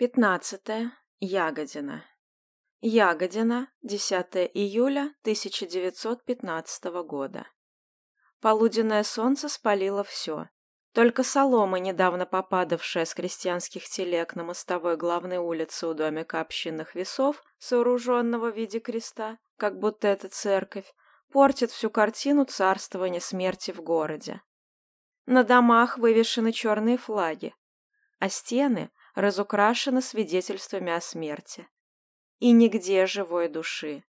15 Ягодина. Ягодина, 10 июля 1915 года. Полуденное солнце спалило все. Только солома, недавно попадавшая с крестьянских телег на мостовой главной улице у домика общинных весов, сооруженного в виде креста, как будто это церковь, портит всю картину царствования смерти в городе. На домах вывешены черные флаги, а стены — разукрашена свидетельствами о смерти. И нигде живой души.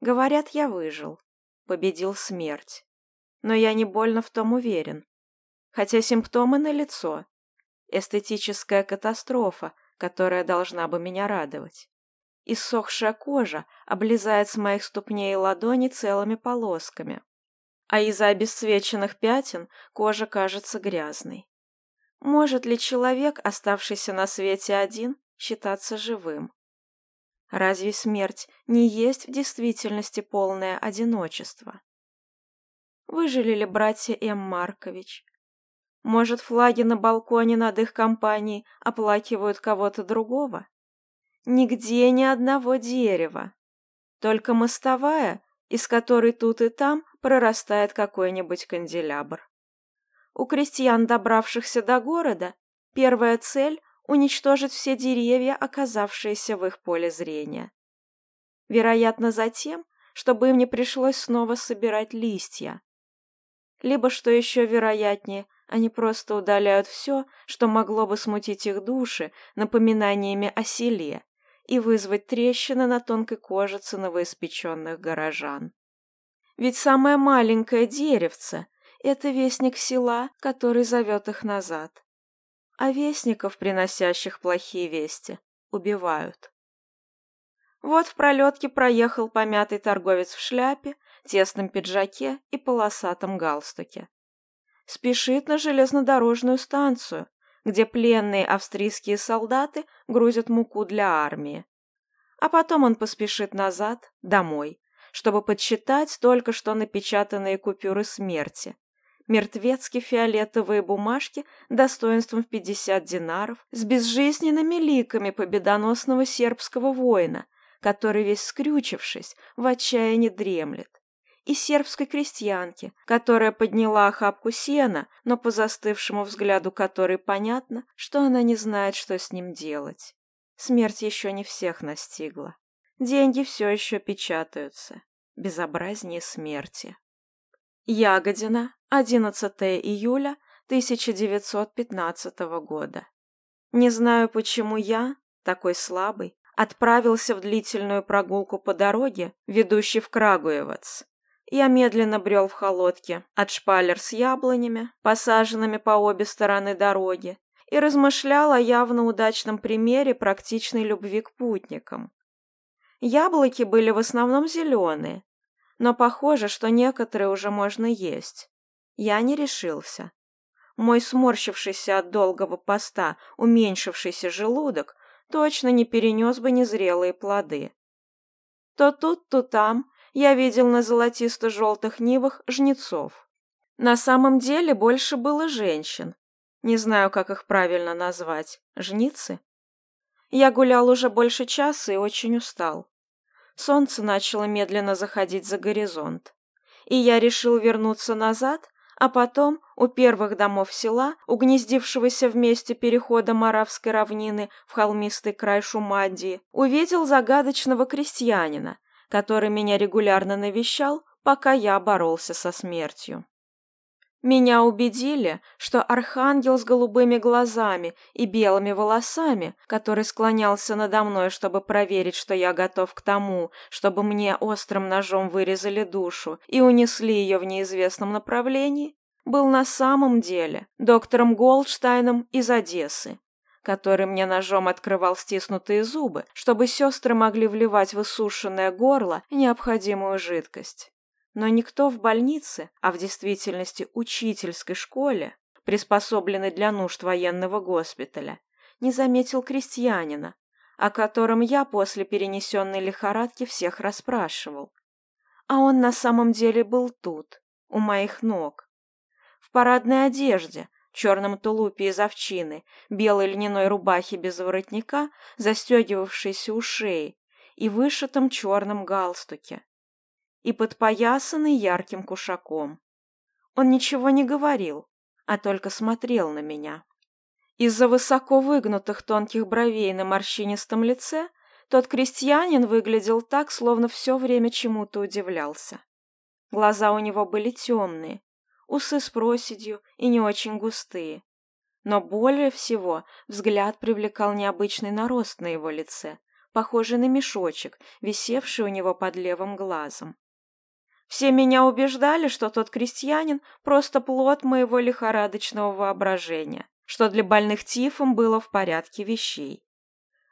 Говорят, я выжил, победил смерть. Но я не больно в том уверен. Хотя симптомы налицо. Эстетическая катастрофа, которая должна бы меня радовать. Иссохшая кожа облезает с моих ступней и ладони целыми полосками. А из-за обесцвеченных пятен кожа кажется грязной. Может ли человек, оставшийся на свете один, считаться живым? Разве смерть не есть в действительности полное одиночество? Выжили ли братья М. Маркович? Может, флаги на балконе над их компанией оплакивают кого-то другого? Нигде ни одного дерева. Только мостовая, из которой тут и там прорастает какой-нибудь канделябр. У крестьян, добравшихся до города, первая цель – уничтожить все деревья, оказавшиеся в их поле зрения. Вероятно, затем, чтобы им не пришлось снова собирать листья. Либо, что еще вероятнее, они просто удаляют все, что могло бы смутить их души напоминаниями о селе и вызвать трещины на тонкой коже новоиспеченных горожан. Ведь самое маленькое деревце – это вестник села, который зовет их назад. А вестников, приносящих плохие вести, убивают. Вот в пролетке проехал помятый торговец в шляпе, тесном пиджаке и полосатом галстуке. Спешит на железнодорожную станцию, где пленные австрийские солдаты грузят муку для армии. А потом он поспешит назад, домой, чтобы подсчитать только что напечатанные купюры смерти, Мертвецки фиолетовые бумажки достоинством в 50 динаров с безжизненными ликами победоносного сербского воина, который весь скрючившись в отчаянии дремлет, и сербской крестьянки, которая подняла охапку сена, но по застывшему взгляду которой понятно, что она не знает, что с ним делать. Смерть еще не всех настигла. Деньги все еще печатаются. Безобразнее смерти. Ягодина, 11 июля 1915 года. Не знаю, почему я, такой слабый, отправился в длительную прогулку по дороге, ведущей в Крагуевац. Я медленно брел в холодке от шпалер с яблонями, посаженными по обе стороны дороги, и размышлял о явно удачном примере практичной любви к путникам. Яблоки были в основном зеленые, но похоже, что некоторые уже можно есть. Я не решился. Мой сморщившийся от долгого поста, уменьшившийся желудок точно не перенес бы незрелые плоды. То тут, то там я видел на золотисто-желтых нивах жнецов. На самом деле больше было женщин. Не знаю, как их правильно назвать. Жницы? Я гулял уже больше часа и очень устал. Солнце начало медленно заходить за горизонт. И я решил вернуться назад, а потом у первых домов села, угнездившегося в месте перехода Моравской равнины в холмистый край Шумадии, увидел загадочного крестьянина, который меня регулярно навещал, пока я боролся со смертью. Меня убедили, что архангел с голубыми глазами и белыми волосами, который склонялся надо мной, чтобы проверить, что я готов к тому, чтобы мне острым ножом вырезали душу и унесли ее в неизвестном направлении, был на самом деле доктором Голдштайном из Одессы, который мне ножом открывал стиснутые зубы, чтобы сестры могли вливать в иссушенное горло необходимую жидкость. Но никто в больнице, а в действительности учительской школе, приспособленной для нужд военного госпиталя, не заметил крестьянина, о котором я после перенесенной лихорадки всех расспрашивал. А он на самом деле был тут, у моих ног. В парадной одежде, черном тулупе из овчины, белой льняной рубахе без воротника, застегивавшейся у шеи, и вышитом черном галстуке и подпоясанный ярким кушаком. Он ничего не говорил, а только смотрел на меня. Из-за высоко выгнутых тонких бровей на морщинистом лице тот крестьянин выглядел так, словно все время чему-то удивлялся. Глаза у него были темные, усы с проседью и не очень густые. Но более всего взгляд привлекал необычный нарост на его лице, похожий на мешочек, висевший у него под левым глазом. Все меня убеждали, что тот крестьянин – просто плод моего лихорадочного воображения, что для больных тифом было в порядке вещей.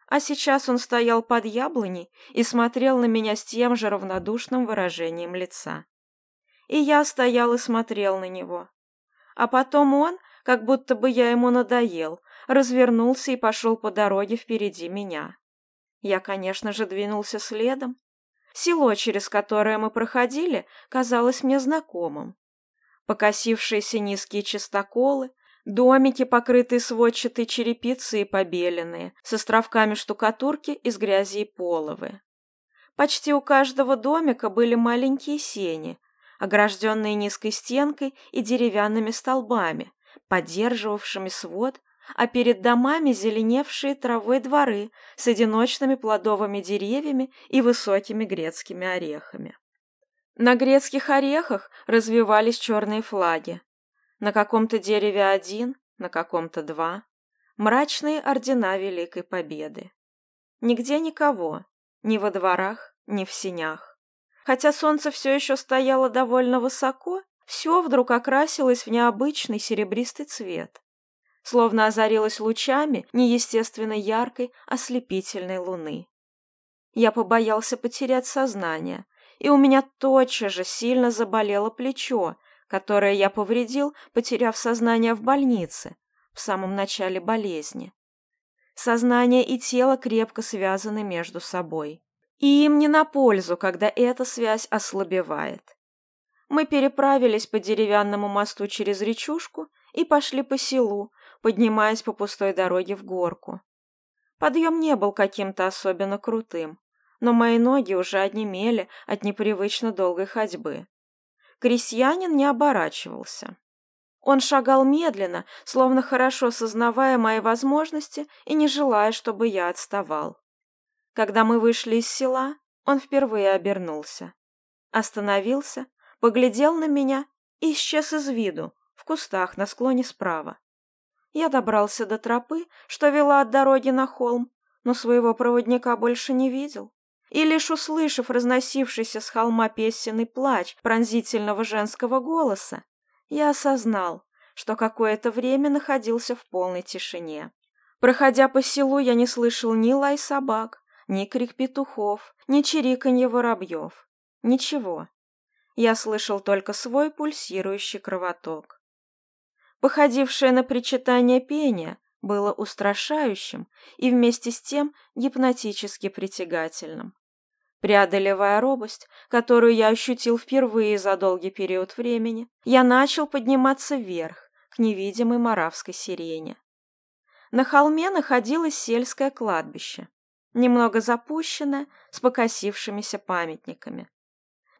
А сейчас он стоял под яблоней и смотрел на меня с тем же равнодушным выражением лица. И я стоял и смотрел на него. А потом он, как будто бы я ему надоел, развернулся и пошел по дороге впереди меня. Я, конечно же, двинулся следом, Село, через которое мы проходили, казалось мне знакомым. Покосившиеся низкие частоколы, домики, покрытые сводчатой черепицей и побеленные, с островками штукатурки из грязи и половы. Почти у каждого домика были маленькие сени, огражденные низкой стенкой и деревянными столбами, поддерживавшими свод а перед домами зеленевшие травой дворы с одиночными плодовыми деревьями и высокими грецкими орехами. На грецких орехах развивались черные флаги. На каком-то дереве один, на каком-то два. Мрачные ордена Великой Победы. Нигде никого, ни во дворах, ни в сенях. Хотя солнце все еще стояло довольно высоко, все вдруг окрасилось в необычный серебристый цвет словно озарилась лучами неестественно яркой, ослепительной а луны. Я побоялся потерять сознание, и у меня тотчас же сильно заболело плечо, которое я повредил, потеряв сознание в больнице, в самом начале болезни. Сознание и тело крепко связаны между собой. И им не на пользу, когда эта связь ослабевает. Мы переправились по деревянному мосту через речушку и пошли по селу, поднимаясь по пустой дороге в горку. Подъем не был каким-то особенно крутым, но мои ноги уже отнемели от непривычно долгой ходьбы. Крестьянин не оборачивался. Он шагал медленно, словно хорошо сознавая мои возможности и не желая, чтобы я отставал. Когда мы вышли из села, он впервые обернулся. Остановился, поглядел на меня и исчез из виду, в кустах на склоне справа. Я добрался до тропы, что вела от дороги на холм, но своего проводника больше не видел. И лишь услышав разносившийся с холма песенный плач пронзительного женского голоса, я осознал, что какое-то время находился в полной тишине. Проходя по селу, я не слышал ни лай собак, ни крик петухов, ни чириканье воробьев. Ничего. Я слышал только свой пульсирующий кровоток. Походившее на причитание пение было устрашающим и вместе с тем гипнотически притягательным. Преодолевая робость, которую я ощутил впервые за долгий период времени, я начал подниматься вверх, к невидимой маравской сирене. На холме находилось сельское кладбище, немного запущенное, с покосившимися памятниками.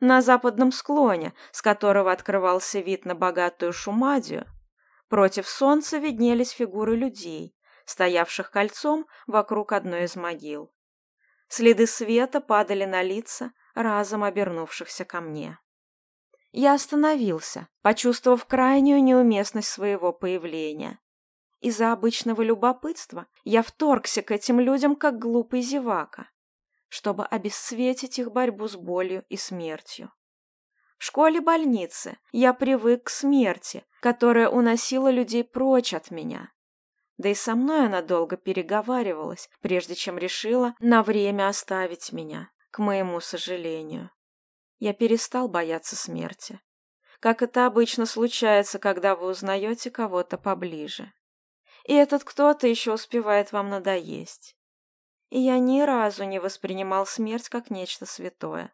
На западном склоне, с которого открывался вид на богатую Шумадию, Против солнца виднелись фигуры людей, стоявших кольцом вокруг одной из могил. Следы света падали на лица, разом обернувшихся ко мне. Я остановился, почувствовав крайнюю неуместность своего появления. Из-за обычного любопытства я вторгся к этим людям, как глупый зевака, чтобы обесцветить их борьбу с болью и смертью. В школе-больнице я привык к смерти, которая уносила людей прочь от меня. Да и со мной она долго переговаривалась, прежде чем решила на время оставить меня, к моему сожалению. Я перестал бояться смерти. Как это обычно случается, когда вы узнаете кого-то поближе. И этот кто-то еще успевает вам надоесть. И я ни разу не воспринимал смерть как нечто святое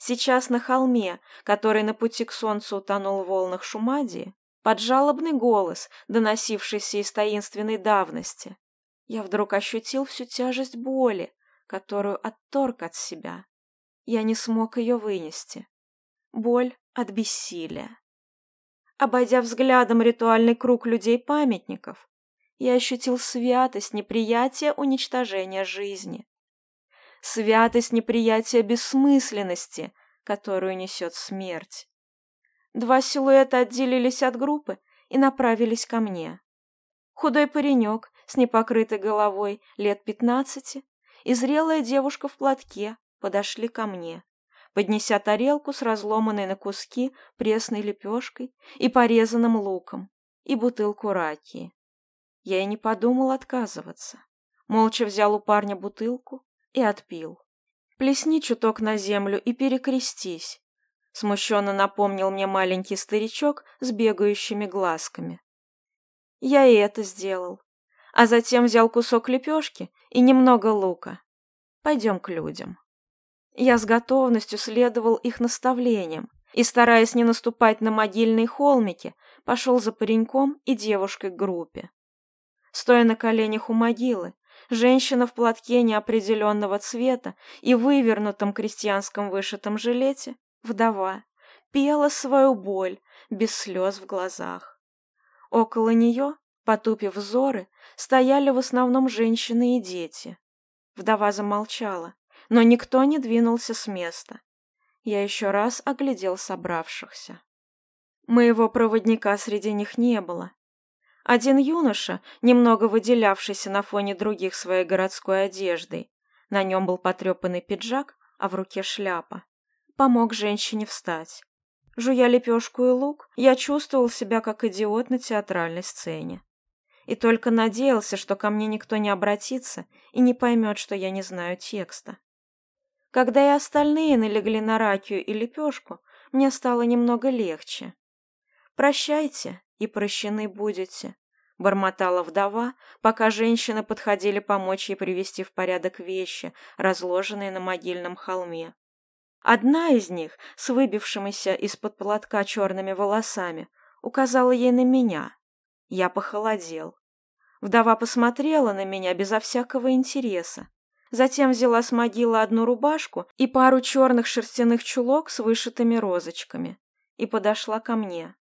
сейчас на холме, который на пути к солнцу утонул в волнах Шумади, под жалобный голос, доносившийся из таинственной давности, я вдруг ощутил всю тяжесть боли, которую отторг от себя. Я не смог ее вынести. Боль от бессилия. Обойдя взглядом ритуальный круг людей-памятников, я ощутил святость неприятия уничтожения жизни святость неприятия бессмысленности, которую несет смерть. Два силуэта отделились от группы и направились ко мне. Худой паренек с непокрытой головой лет пятнадцати и зрелая девушка в платке подошли ко мне, поднеся тарелку с разломанной на куски пресной лепешкой и порезанным луком и бутылку раки. Я и не подумал отказываться. Молча взял у парня бутылку, и отпил. Плесни чуток на землю и перекрестись. Смущенно напомнил мне маленький старичок с бегающими глазками. Я и это сделал. А затем взял кусок лепешки и немного лука. Пойдем к людям. Я с готовностью следовал их наставлениям и, стараясь не наступать на могильные холмики, пошел за пареньком и девушкой к группе. Стоя на коленях у могилы, женщина в платке неопределенного цвета и вывернутом крестьянском вышитом жилете, вдова, пела свою боль, без слез в глазах. Около нее, потупив взоры, стояли в основном женщины и дети. Вдова замолчала, но никто не двинулся с места. Я еще раз оглядел собравшихся. Моего проводника среди них не было, один юноша, немного выделявшийся на фоне других своей городской одеждой, на нем был потрепанный пиджак, а в руке шляпа, помог женщине встать. Жуя лепешку и лук, я чувствовал себя как идиот на театральной сцене. И только надеялся, что ко мне никто не обратится и не поймет, что я не знаю текста. Когда и остальные налегли на ракию и лепешку, мне стало немного легче. «Прощайте и прощены будете. Бормотала вдова, пока женщины подходили помочь ей привести в порядок вещи, разложенные на могильном холме. Одна из них, с выбившимися из-под платка черными волосами, указала ей на меня. Я похолодел. Вдова посмотрела на меня безо всякого интереса. Затем взяла с могилы одну рубашку и пару черных шерстяных чулок с вышитыми розочками и подошла ко мне.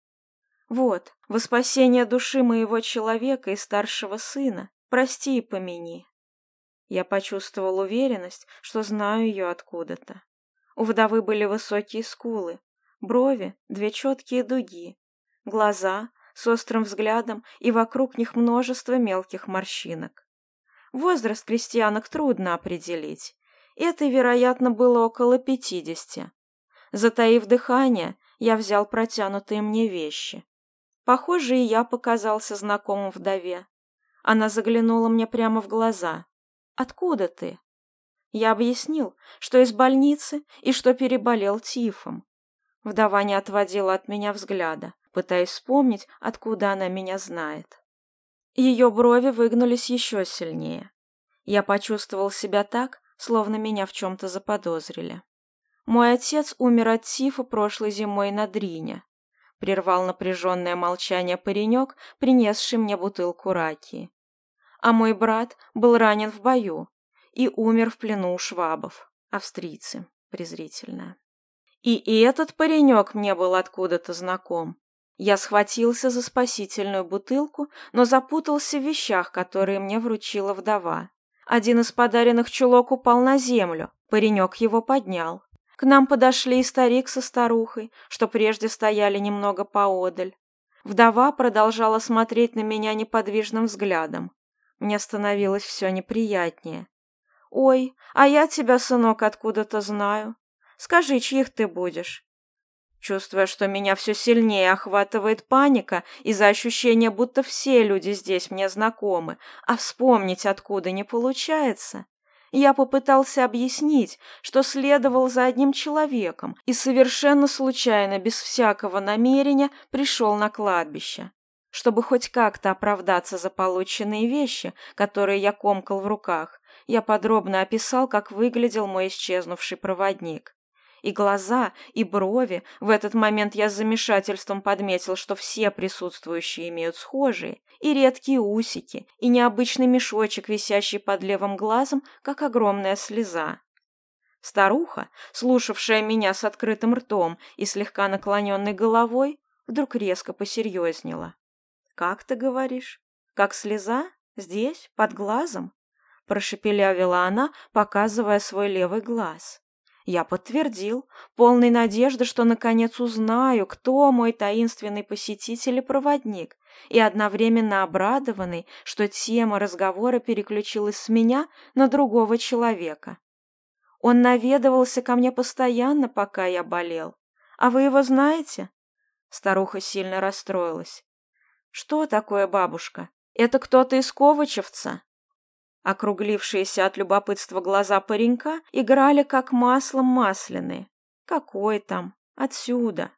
Вот, во спасение души моего человека и старшего сына, прости и помяни. Я почувствовал уверенность, что знаю ее откуда-то. У вдовы были высокие скулы, брови, две четкие дуги, глаза с острым взглядом и вокруг них множество мелких морщинок. Возраст крестьянок трудно определить. Это, вероятно, было около пятидесяти. Затаив дыхание, я взял протянутые мне вещи. Похоже, и я показался знакомым вдове. Она заглянула мне прямо в глаза. «Откуда ты?» Я объяснил, что из больницы и что переболел тифом. Вдова не отводила от меня взгляда, пытаясь вспомнить, откуда она меня знает. Ее брови выгнулись еще сильнее. Я почувствовал себя так, словно меня в чем-то заподозрили. Мой отец умер от тифа прошлой зимой на Дрине, прервал напряженное молчание паренек, принесший мне бутылку раки. А мой брат был ранен в бою и умер в плену у швабов, австрийцы, презрительно. И этот паренек мне был откуда-то знаком. Я схватился за спасительную бутылку, но запутался в вещах, которые мне вручила вдова. Один из подаренных чулок упал на землю, паренек его поднял. К нам подошли и старик со старухой, что прежде стояли немного поодаль. Вдова продолжала смотреть на меня неподвижным взглядом. Мне становилось все неприятнее. «Ой, а я тебя, сынок, откуда-то знаю. Скажи, чьих ты будешь?» Чувствуя, что меня все сильнее охватывает паника из-за ощущения, будто все люди здесь мне знакомы, а вспомнить откуда не получается, я попытался объяснить, что следовал за одним человеком и совершенно случайно, без всякого намерения, пришел на кладбище. Чтобы хоть как-то оправдаться за полученные вещи, которые я комкал в руках, я подробно описал, как выглядел мой исчезнувший проводник. И глаза, и брови. В этот момент я с замешательством подметил, что все присутствующие имеют схожие. И редкие усики, и необычный мешочек, висящий под левым глазом, как огромная слеза. Старуха, слушавшая меня с открытым ртом и слегка наклоненной головой, вдруг резко посерьезнела. «Как ты говоришь? Как слеза? Здесь? Под глазом?» Прошепелявила она, показывая свой левый глаз. Я подтвердил, полной надежды, что наконец узнаю, кто мой таинственный посетитель и проводник, и одновременно обрадованный, что тема разговора переключилась с меня на другого человека. Он наведывался ко мне постоянно, пока я болел. А вы его знаете? Старуха сильно расстроилась. Что такое бабушка? Это кто-то из Ковачевца? округлившиеся от любопытства глаза паренька играли как маслом масляные. Какой там? Отсюда.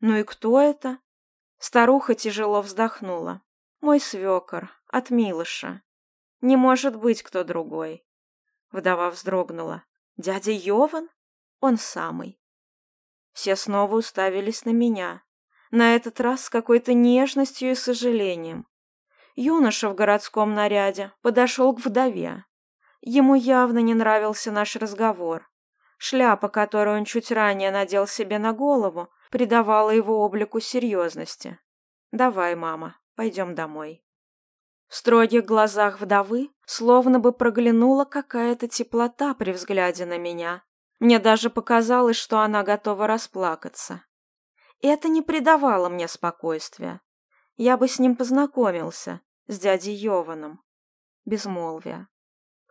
Ну и кто это? Старуха тяжело вздохнула. Мой свекор, от Милыша. Не может быть кто другой. Вдова вздрогнула. Дядя Йован? Он самый. Все снова уставились на меня. На этот раз с какой-то нежностью и сожалением. Юноша в городском наряде подошел к вдове. Ему явно не нравился наш разговор. Шляпа, которую он чуть ранее надел себе на голову, придавала его облику серьезности. «Давай, мама, пойдем домой». В строгих глазах вдовы словно бы проглянула какая-то теплота при взгляде на меня. Мне даже показалось, что она готова расплакаться. Это не придавало мне спокойствия. Я бы с ним познакомился, с дядей Йованом. Безмолвие.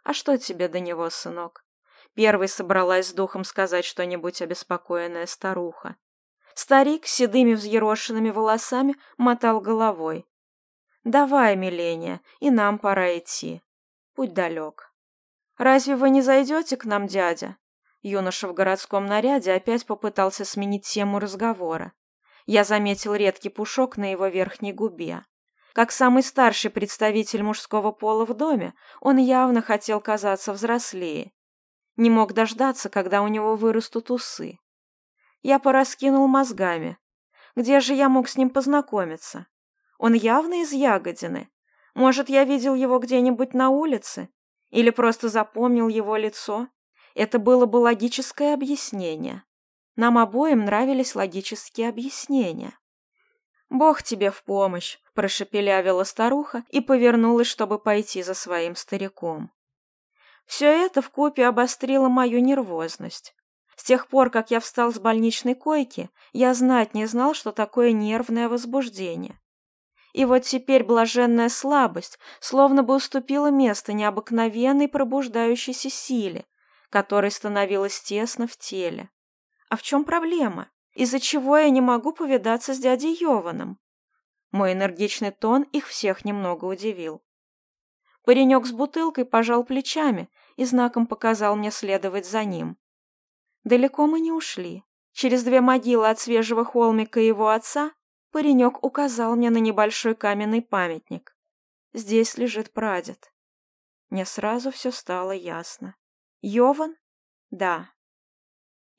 А что тебе до него, сынок? Первый собралась с духом сказать что-нибудь обеспокоенная старуха. Старик с седыми взъерошенными волосами мотал головой. «Давай, миления, и нам пора идти. Путь далек». «Разве вы не зайдете к нам, дядя?» Юноша в городском наряде опять попытался сменить тему разговора. Я заметил редкий пушок на его верхней губе. Как самый старший представитель мужского пола в доме, он явно хотел казаться взрослее. Не мог дождаться, когда у него вырастут усы. Я пораскинул мозгами. Где же я мог с ним познакомиться? Он явно из Ягодины. Может, я видел его где-нибудь на улице? Или просто запомнил его лицо? Это было бы логическое объяснение. Нам обоим нравились логические объяснения. «Бог тебе в помощь!» – прошепелявила старуха и повернулась, чтобы пойти за своим стариком. Все это вкупе обострило мою нервозность. С тех пор, как я встал с больничной койки, я знать не знал, что такое нервное возбуждение. И вот теперь блаженная слабость словно бы уступила место необыкновенной пробуждающейся силе, которой становилось тесно в теле. А в чем проблема? Из-за чего я не могу повидаться с дядей Йованом? Мой энергичный тон их всех немного удивил. Паренек с бутылкой пожал плечами и знаком показал мне следовать за ним. Далеко мы не ушли. Через две могилы от свежего холмика его отца паренек указал мне на небольшой каменный памятник. Здесь лежит прадед. Мне сразу все стало ясно. Йован? Да.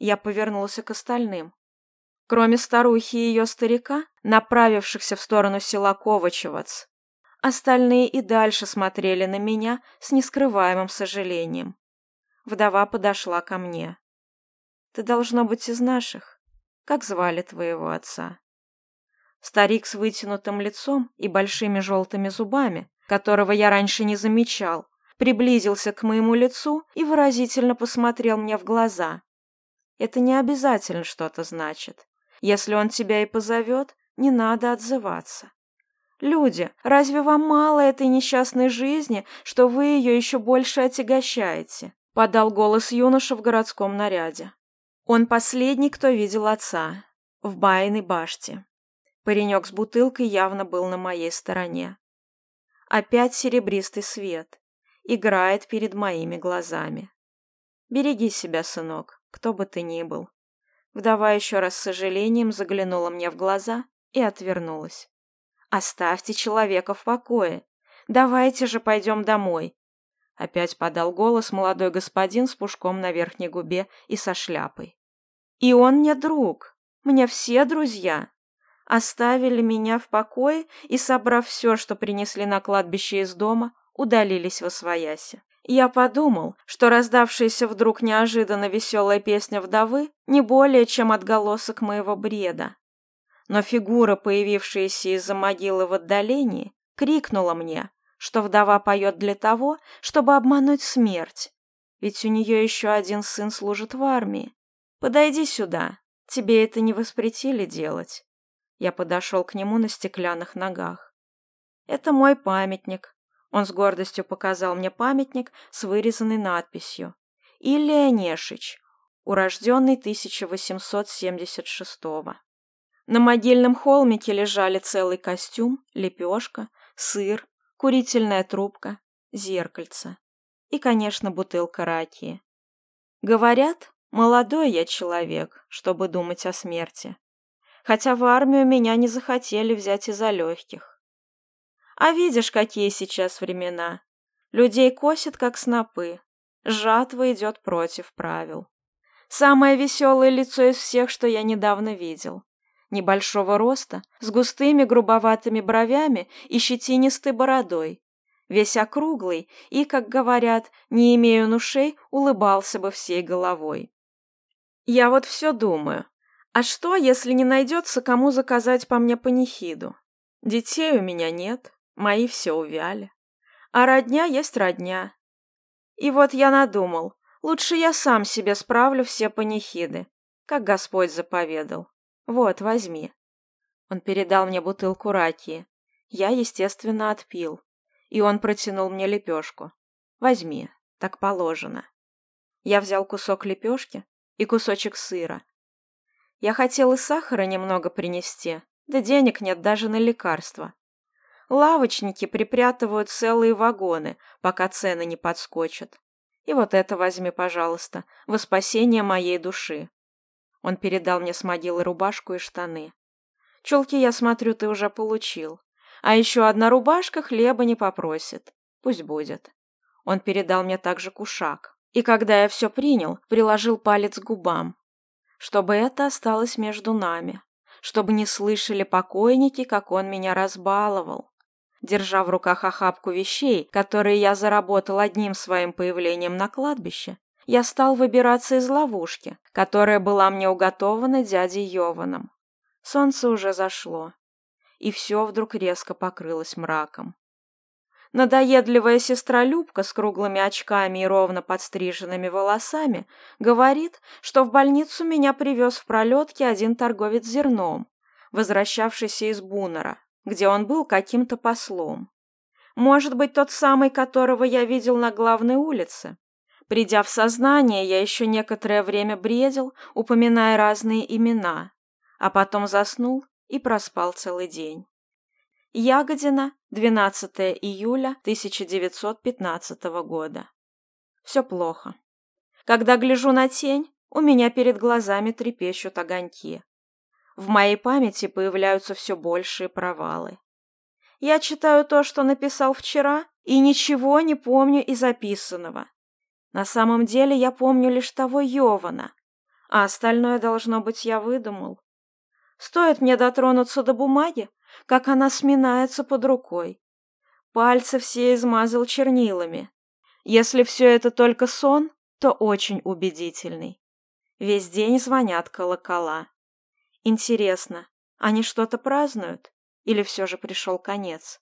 Я повернулся к остальным. Кроме старухи и ее старика, направившихся в сторону села Ковачевац, остальные и дальше смотрели на меня с нескрываемым сожалением. Вдова подошла ко мне. «Ты должно быть из наших. Как звали твоего отца?» Старик с вытянутым лицом и большими желтыми зубами, которого я раньше не замечал, приблизился к моему лицу и выразительно посмотрел мне в глаза это не обязательно что-то значит. Если он тебя и позовет, не надо отзываться. Люди, разве вам мало этой несчастной жизни, что вы ее еще больше отягощаете? Подал голос юноша в городском наряде. Он последний, кто видел отца. В байной баште. Паренек с бутылкой явно был на моей стороне. Опять серебристый свет. Играет перед моими глазами. Береги себя, сынок кто бы ты ни был. Вдова еще раз с сожалением заглянула мне в глаза и отвернулась. «Оставьте человека в покое. Давайте же пойдем домой». Опять подал голос молодой господин с пушком на верхней губе и со шляпой. «И он мне друг. Мне все друзья. Оставили меня в покое и, собрав все, что принесли на кладбище из дома, удалились во свояси. Я подумал, что раздавшаяся вдруг неожиданно веселая песня вдовы не более чем отголосок моего бреда. Но фигура, появившаяся из-за могилы в отдалении, крикнула мне, что вдова поет для того, чтобы обмануть смерть. Ведь у нее еще один сын служит в армии. Подойди сюда, тебе это не воспретили делать. Я подошел к нему на стеклянных ногах. Это мой памятник, Он с гордостью показал мне памятник с вырезанной надписью. Илья Нешич, урожденный 1876 -го. На могильном холмике лежали целый костюм, лепешка, сыр, курительная трубка, зеркальце и, конечно, бутылка ракии. Говорят, молодой я человек, чтобы думать о смерти. Хотя в армию меня не захотели взять из-за легких. А видишь, какие сейчас времена. Людей косят, как снопы. Жатва идет против правил. Самое веселое лицо из всех, что я недавно видел. Небольшого роста, с густыми грубоватыми бровями и щетинистой бородой. Весь округлый и, как говорят, не имея ушей, улыбался бы всей головой. Я вот все думаю. А что, если не найдется, кому заказать по мне панихиду? Детей у меня нет, Мои все увяли. А родня есть родня. И вот я надумал, лучше я сам себе справлю все панихиды, как Господь заповедал. Вот, возьми. Он передал мне бутылку ракии. Я, естественно, отпил. И он протянул мне лепешку. Возьми, так положено. Я взял кусок лепешки и кусочек сыра. Я хотел и сахара немного принести, да денег нет даже на лекарства. Лавочники припрятывают целые вагоны, пока цены не подскочат. И вот это возьми, пожалуйста, во спасение моей души. Он передал мне с могилы рубашку и штаны. Чулки, я смотрю, ты уже получил. А еще одна рубашка хлеба не попросит. Пусть будет. Он передал мне также кушак. И когда я все принял, приложил палец к губам. Чтобы это осталось между нами. Чтобы не слышали покойники, как он меня разбаловал держа в руках охапку вещей, которые я заработал одним своим появлением на кладбище, я стал выбираться из ловушки, которая была мне уготована дядей Йованом. Солнце уже зашло, и все вдруг резко покрылось мраком. Надоедливая сестра Любка с круглыми очками и ровно подстриженными волосами говорит, что в больницу меня привез в пролетке один торговец зерном, возвращавшийся из Бунера. где он был каким-то послом. Может быть, тот самый, которого я видел на главной улице? Придя в сознание, я еще некоторое время бредил, упоминая разные имена, а потом заснул и проспал целый день. Ягодина, 12 июля 1915 года. Все плохо. Когда гляжу на тень, у меня перед глазами трепещут огоньки. В моей памяти появляются все большие провалы. Я читаю то, что написал вчера, и ничего не помню из записанного. На самом деле я помню лишь того Йована, а остальное, должно быть, я выдумал. Стоит мне дотронуться до бумаги, как она сминается под рукой. Пальцы все измазал чернилами. Если все это только сон, то очень убедительный. Весь день звонят колокола. Интересно, они что-то празднуют? Или все же пришел конец?